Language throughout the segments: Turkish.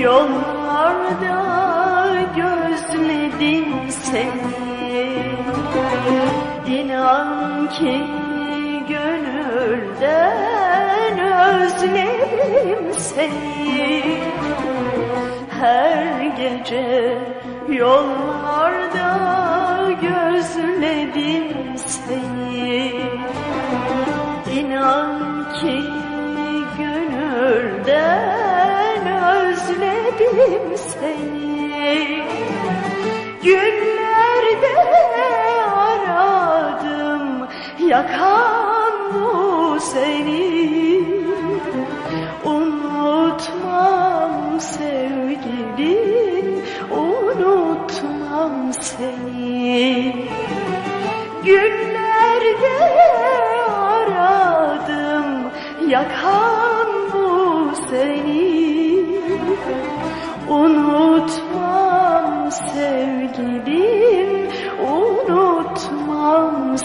Yollarda gözledim seni. İnan ki gönülden özledim seni. Her gece yollarda gözledim seni. İnan ki özledim seni. Günlerde aradım yakan bu seni. Unutmam sevgilim unutmam seni. Günlerde aradım yakan bu seni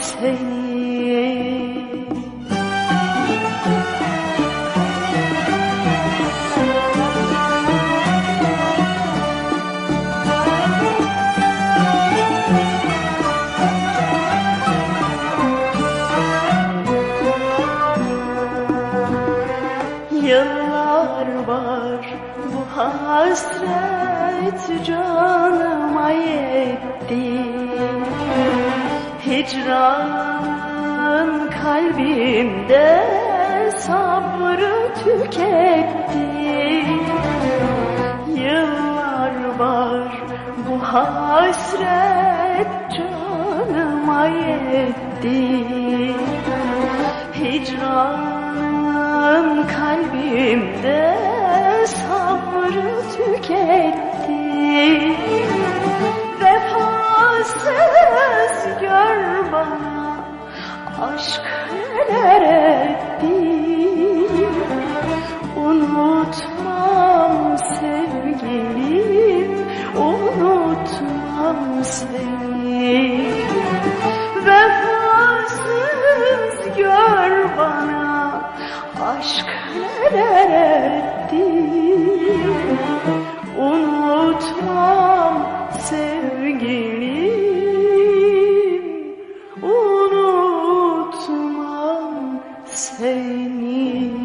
seni. Yıllar var bu hasret canıma yetti Hicran kalbimde sabrı tüketti. Yıllar var bu hasret canıma yetti. Hicranın kalbimde sabrı tüketti aşk neler etti Unutmam sevgilim, unutmam seni Vefasız gör bana aşk neler etti Unutmam sevgilim seni